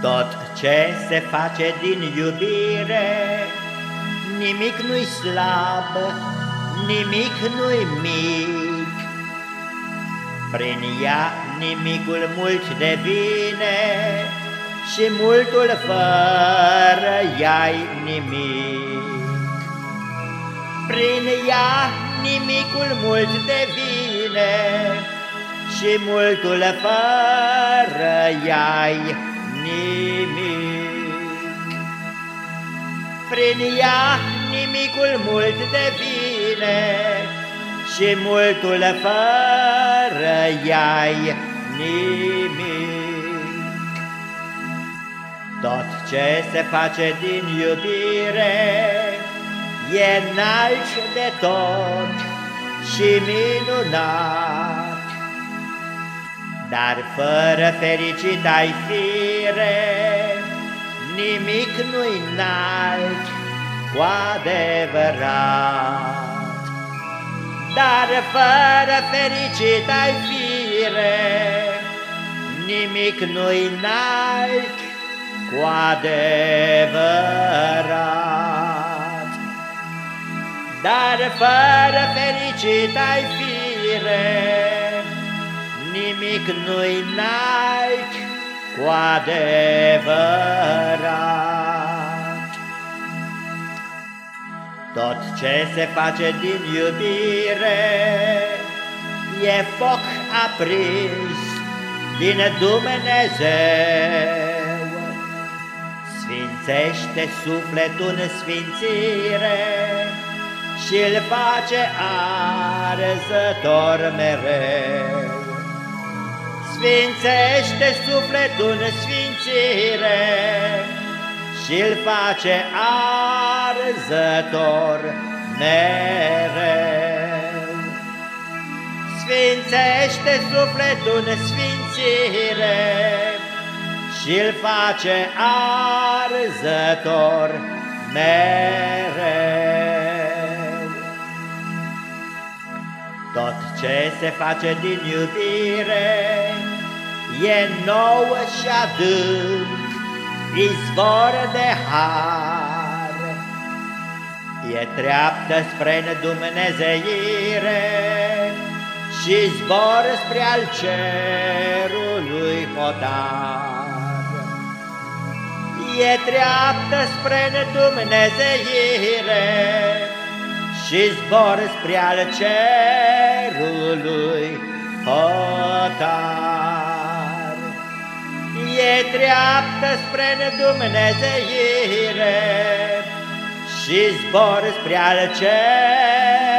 Tot ce se face din iubire, nimic nu-i slab, nimic nu-i mic. Prin ea nimicul mult devine și multul fără ea nimic. Prin ea nimicul mult devine și multul fără ea nimic. Prin ea nimicul mult devine și multul fără ea nimic. Tot ce se face din iubire e înalt de tot și minunat. Dar fără fericit ai fire, nimic nu-i înalt cu adevărat. Dar fără fericit ai fire, nimic nu-i înalt cu adevărat. Dar fără fericit ai fire, nimic nu-i înalt cu adevărat. Tot ce se face din iubire e foc aprins din Dumnezeu. Sfințește sufletul în sfințire și-l face arzător mereu. Sfințește sufletul în sfințire și-l face arzător mereu. Sfințește sufletul în sfințire și-l face arzător mereu. Tot ce se face din iubire E nou și adânc, izvor de har, E treaptă spre Dumnezeire Și zbor spre al cerului hotar. E treaptă spre Dumnezeire Și zbor spre al cerului hotar. E treaptă spre Dumnezeire și zbor spre al cer.